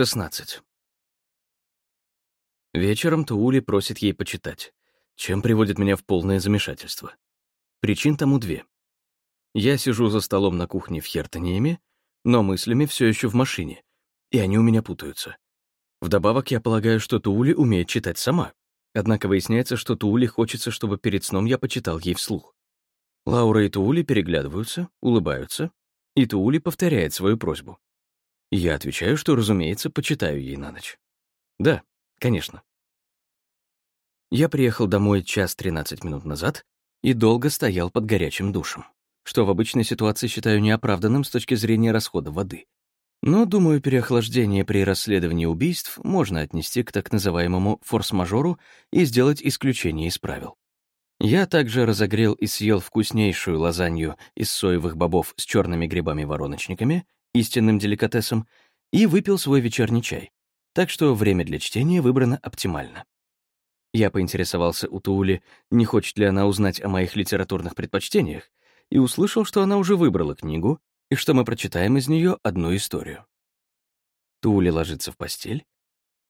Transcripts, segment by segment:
16. Вечером Туули просит ей почитать, чем приводит меня в полное замешательство. Причин тому две. Я сижу за столом на кухне в Хертониеме, но мыслями все еще в машине, и они у меня путаются. Вдобавок, я полагаю, что Туули умеет читать сама. Однако выясняется, что Туули хочется, чтобы перед сном я почитал ей вслух. Лаура и Туули переглядываются, улыбаются, и Туули повторяет свою просьбу. Я отвечаю, что, разумеется, почитаю ей на ночь. Да, конечно. Я приехал домой час 13 минут назад и долго стоял под горячим душем, что в обычной ситуации считаю неоправданным с точки зрения расхода воды. Но, думаю, переохлаждение при расследовании убийств можно отнести к так называемому форс-мажору и сделать исключение из правил. Я также разогрел и съел вкуснейшую лазанью из соевых бобов с черными грибами-вороночниками истинным деликатесом, и выпил свой вечерний чай. Так что время для чтения выбрано оптимально. Я поинтересовался у Туули, не хочет ли она узнать о моих литературных предпочтениях, и услышал, что она уже выбрала книгу и что мы прочитаем из нее одну историю. Туули ложится в постель.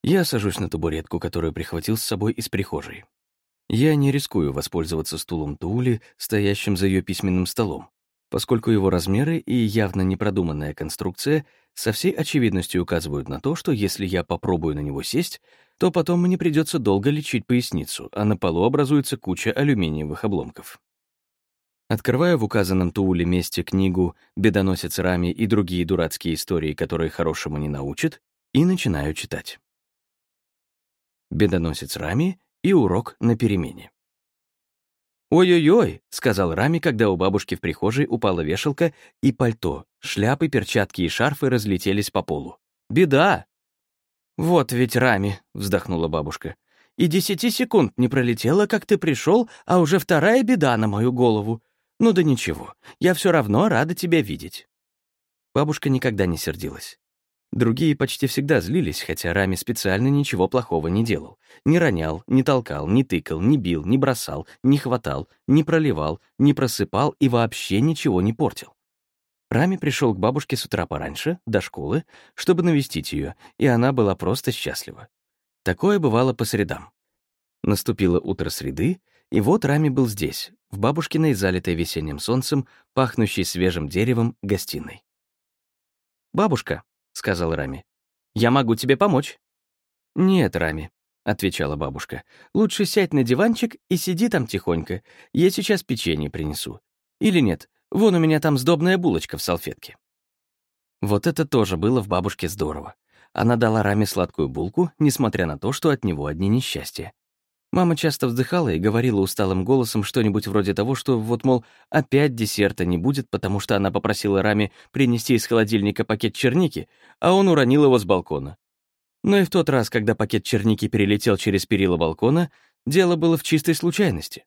Я сажусь на табуретку, которую прихватил с собой из прихожей. Я не рискую воспользоваться стулом Туули, стоящим за ее письменным столом, поскольку его размеры и явно непродуманная конструкция со всей очевидностью указывают на то, что если я попробую на него сесть, то потом мне придется долго лечить поясницу, а на полу образуется куча алюминиевых обломков. Открываю в указанном Тууле месте книгу «Бедоносец Рами» и другие дурацкие истории, которые хорошему не научат, и начинаю читать. «Бедоносец Рами» и «Урок на перемене». «Ой-ой-ой», — сказал Рами, когда у бабушки в прихожей упала вешалка, и пальто, шляпы, перчатки и шарфы разлетелись по полу. «Беда!» «Вот ведь Рами», — вздохнула бабушка. «И десяти секунд не пролетело, как ты пришел, а уже вторая беда на мою голову. Ну да ничего, я все равно рада тебя видеть». Бабушка никогда не сердилась. Другие почти всегда злились, хотя Рами специально ничего плохого не делал. Не ронял, не толкал, не тыкал, не бил, не бросал, не хватал, не проливал, не просыпал и вообще ничего не портил. Рами пришел к бабушке с утра пораньше, до школы, чтобы навестить ее, и она была просто счастлива. Такое бывало по средам. Наступило утро среды, и вот Рами был здесь, в бабушкиной, залитой весенним солнцем, пахнущей свежим деревом, гостиной. «Бабушка», — сказал Рами. «Я могу тебе помочь». «Нет, Рами», — отвечала бабушка. «Лучше сядь на диванчик и сиди там тихонько. Я сейчас печенье принесу. Или нет, вон у меня там сдобная булочка в салфетке». Вот это тоже было в бабушке здорово. Она дала Раме сладкую булку, несмотря на то, что от него одни несчастья. Мама часто вздыхала и говорила усталым голосом что-нибудь вроде того, что вот, мол, опять десерта не будет, потому что она попросила Рами принести из холодильника пакет черники, а он уронил его с балкона. Но и в тот раз, когда пакет черники перелетел через перила балкона, дело было в чистой случайности.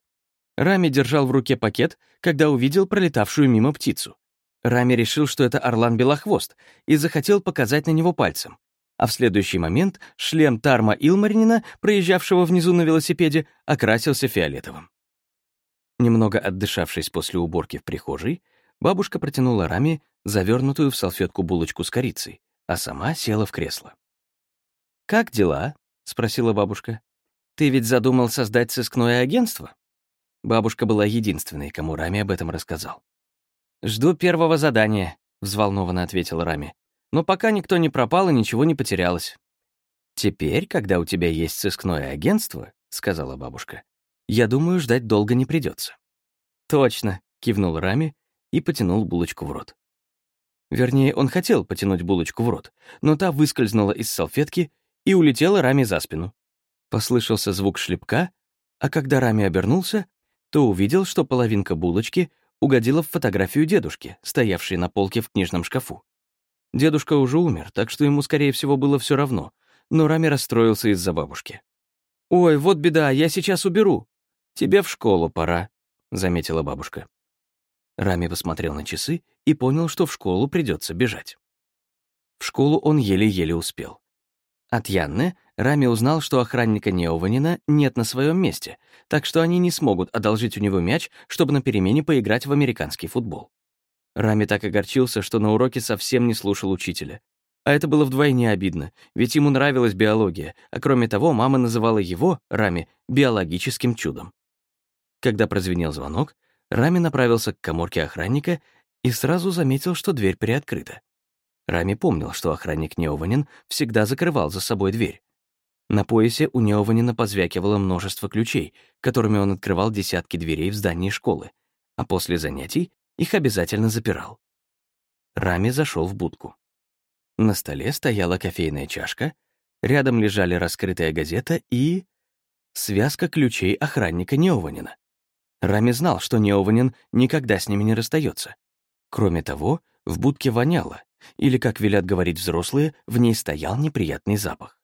Рами держал в руке пакет, когда увидел пролетавшую мимо птицу. Рами решил, что это орлан-белохвост, и захотел показать на него пальцем а в следующий момент шлем Тарма Илмаринина, проезжавшего внизу на велосипеде, окрасился фиолетовым. Немного отдышавшись после уборки в прихожей, бабушка протянула Раме завернутую в салфетку булочку с корицей, а сама села в кресло. «Как дела?» — спросила бабушка. «Ты ведь задумал создать сыскное агентство?» Бабушка была единственной, кому Рами об этом рассказал. «Жду первого задания», — взволнованно ответил Рами. Но пока никто не пропал и ничего не потерялось. «Теперь, когда у тебя есть сыскное агентство», — сказала бабушка, «я думаю, ждать долго не придется. «Точно», — кивнул Рами и потянул булочку в рот. Вернее, он хотел потянуть булочку в рот, но та выскользнула из салфетки и улетела Рами за спину. Послышался звук шлепка, а когда Рами обернулся, то увидел, что половинка булочки угодила в фотографию дедушки, стоявшей на полке в книжном шкафу. Дедушка уже умер, так что ему, скорее всего, было все равно, но Рами расстроился из-за бабушки. «Ой, вот беда, я сейчас уберу. Тебе в школу пора», — заметила бабушка. Рами посмотрел на часы и понял, что в школу придется бежать. В школу он еле-еле успел. От Янны Рами узнал, что охранника Неованина нет на своем месте, так что они не смогут одолжить у него мяч, чтобы на перемене поиграть в американский футбол. Рами так огорчился, что на уроке совсем не слушал учителя. А это было вдвойне обидно, ведь ему нравилась биология, а кроме того, мама называла его, Рами, биологическим чудом. Когда прозвенел звонок, Рами направился к коморке охранника и сразу заметил, что дверь приоткрыта. Рами помнил, что охранник Неованин всегда закрывал за собой дверь. На поясе у Неованина позвякивало множество ключей, которыми он открывал десятки дверей в здании школы, а после занятий их обязательно запирал. Рами зашел в будку. На столе стояла кофейная чашка, рядом лежали раскрытая газета и... связка ключей охранника Неованина. Рами знал, что Неованин никогда с ними не расстается. Кроме того, в будке воняло, или, как велят говорить взрослые, в ней стоял неприятный запах.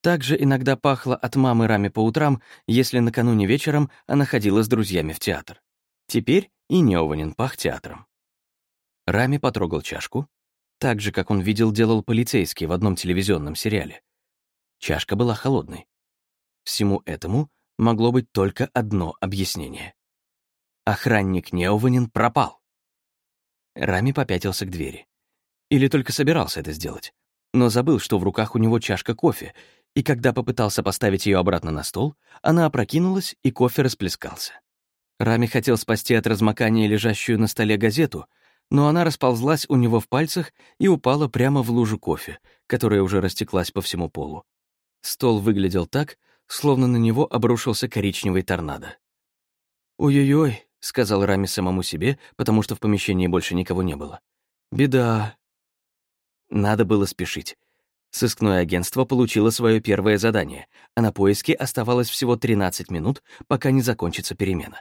Также иногда пахло от мамы Рами по утрам, если накануне вечером она ходила с друзьями в театр. Теперь и Неованин пах театром. Рами потрогал чашку, так же, как он видел, делал полицейский в одном телевизионном сериале. Чашка была холодной. Всему этому могло быть только одно объяснение. Охранник Неованин пропал. Рами попятился к двери. Или только собирался это сделать. Но забыл, что в руках у него чашка кофе, и когда попытался поставить ее обратно на стол, она опрокинулась, и кофе расплескался. Рами хотел спасти от размокания лежащую на столе газету, но она расползлась у него в пальцах и упала прямо в лужу кофе, которая уже растеклась по всему полу. Стол выглядел так, словно на него обрушился коричневый торнадо. «Ой-ой-ой», — сказал Рами самому себе, потому что в помещении больше никого не было. «Беда». Надо было спешить. Сыскное агентство получило свое первое задание, а на поиске оставалось всего 13 минут, пока не закончится перемена.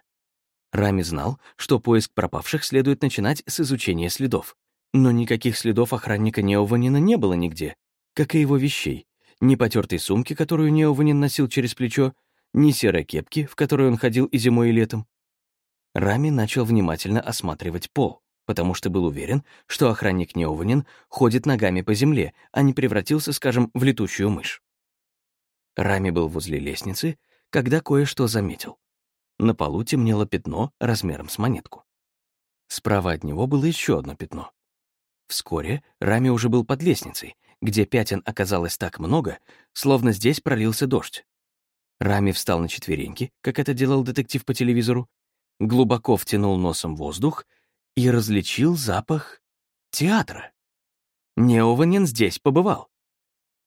Рами знал, что поиск пропавших следует начинать с изучения следов. Но никаких следов охранника Неованина не было нигде, как и его вещей. Ни потертой сумки, которую Неованин носил через плечо, ни серой кепки, в которой он ходил и зимой, и летом. Рами начал внимательно осматривать пол, потому что был уверен, что охранник Неованин ходит ногами по земле, а не превратился, скажем, в летучую мышь. Рами был возле лестницы, когда кое-что заметил. На полу темнело пятно размером с монетку. Справа от него было еще одно пятно. Вскоре Рами уже был под лестницей, где пятен оказалось так много, словно здесь пролился дождь. Рами встал на четвереньки, как это делал детектив по телевизору, глубоко втянул носом воздух и различил запах театра. Неованин здесь побывал.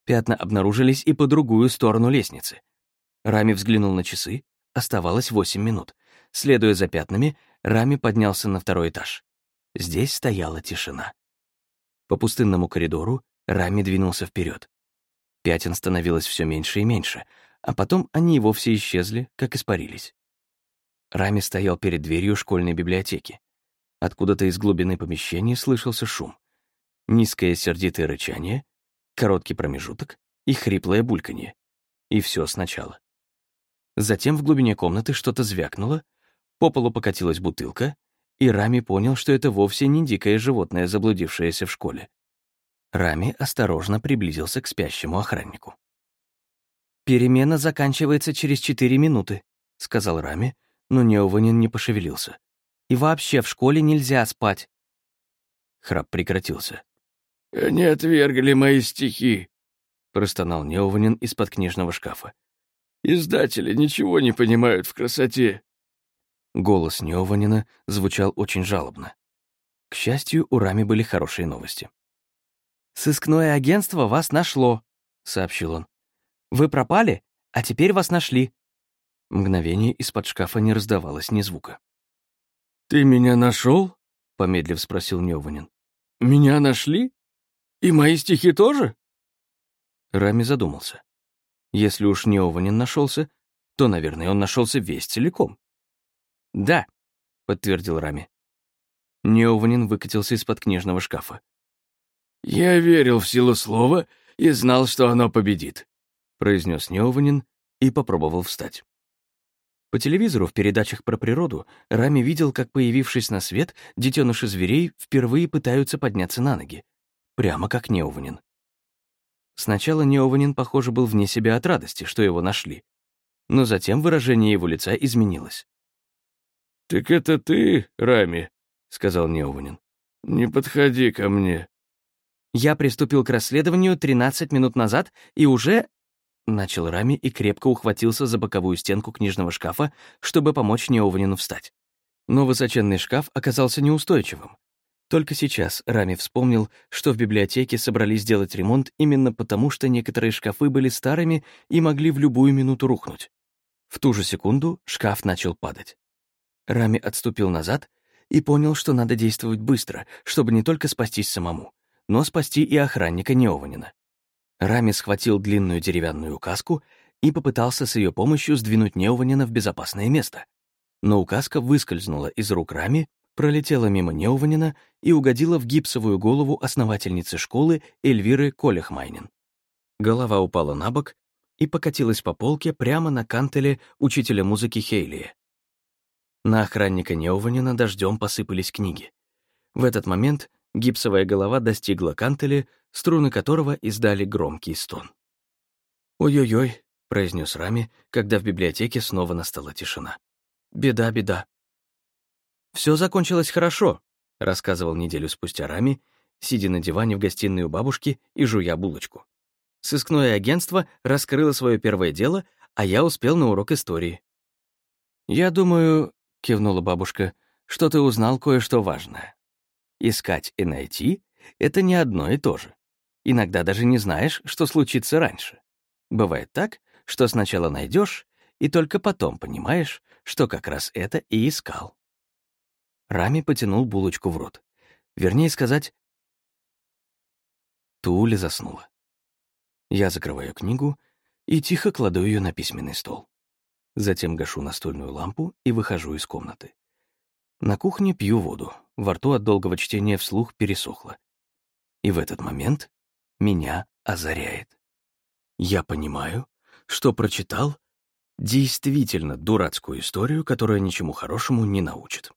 Пятна обнаружились и по другую сторону лестницы. Рами взглянул на часы, Оставалось восемь минут. Следуя за пятнами, Рами поднялся на второй этаж. Здесь стояла тишина. По пустынному коридору Рами двинулся вперед. Пятен становилось все меньше и меньше, а потом они и вовсе исчезли, как испарились. Рами стоял перед дверью школьной библиотеки. Откуда-то из глубины помещения слышался шум. Низкое сердитое рычание, короткий промежуток и хриплое бульканье. И все сначала. Затем в глубине комнаты что-то звякнуло, по полу покатилась бутылка, и Рами понял, что это вовсе не дикое животное, заблудившееся в школе. Рами осторожно приблизился к спящему охраннику. «Перемена заканчивается через четыре минуты», — сказал Рами, но Неованин не пошевелился. «И вообще в школе нельзя спать». Храп прекратился. «Они отвергли мои стихи», — простонал Неованин из-под книжного шкафа. Издатели ничего не понимают в красоте». Голос Неованина звучал очень жалобно. К счастью, у Рами были хорошие новости. «Сыскное агентство вас нашло», — сообщил он. «Вы пропали, а теперь вас нашли». Мгновение из-под шкафа не раздавалось ни звука. «Ты меня нашел? помедлив спросил Неованин. «Меня нашли? И мои стихи тоже?» Рами задумался. Если уж Неованин нашелся, то, наверное, он нашелся весь целиком. «Да», — подтвердил Рами. Неованин выкатился из-под книжного шкафа. «Я верил в силу слова и знал, что оно победит», — произнес Неованин и попробовал встать. По телевизору в передачах про природу Рами видел, как, появившись на свет, детеныши зверей впервые пытаются подняться на ноги. Прямо как Неованин. Сначала Неованин, похоже, был вне себя от радости, что его нашли. Но затем выражение его лица изменилось. «Так это ты, Рами?» — сказал Неованин. «Не подходи ко мне». Я приступил к расследованию 13 минут назад и уже...» Начал Рами и крепко ухватился за боковую стенку книжного шкафа, чтобы помочь Неованину встать. Но высоченный шкаф оказался неустойчивым. Только сейчас Рами вспомнил, что в библиотеке собрались сделать ремонт именно потому, что некоторые шкафы были старыми и могли в любую минуту рухнуть. В ту же секунду шкаф начал падать. Рами отступил назад и понял, что надо действовать быстро, чтобы не только спастись самому, но спасти и охранника Неованина. Рами схватил длинную деревянную указку и попытался с ее помощью сдвинуть Неованина в безопасное место. Но указка выскользнула из рук Рами, пролетела мимо Неованина и угодила в гипсовую голову основательницы школы Эльвиры Колехмайнин. Голова упала на бок и покатилась по полке прямо на кантеле учителя музыки Хейлия. На охранника Неованина дождем посыпались книги. В этот момент Гипсовая голова достигла кантеля, струны которого издали громкий стон. «Ой-ой-ой», — произнес Рами, когда в библиотеке снова настала тишина. «Беда, беда». Все закончилось хорошо», — рассказывал неделю спустя Рами, сидя на диване в гостиной у бабушки и жуя булочку. Сыскное агентство раскрыло свое первое дело, а я успел на урок истории. «Я думаю», — кивнула бабушка, — «что ты узнал кое-что важное». Искать и найти — это не одно и то же. Иногда даже не знаешь, что случится раньше. Бывает так, что сначала найдешь, и только потом понимаешь, что как раз это и искал. Рами потянул булочку в рот. Вернее сказать, Туля заснула. Я закрываю книгу и тихо кладу ее на письменный стол. Затем гашу настольную лампу и выхожу из комнаты. На кухне пью воду, во рту от долгого чтения вслух пересохло. И в этот момент меня озаряет. Я понимаю, что прочитал действительно дурацкую историю, которая ничему хорошему не научит.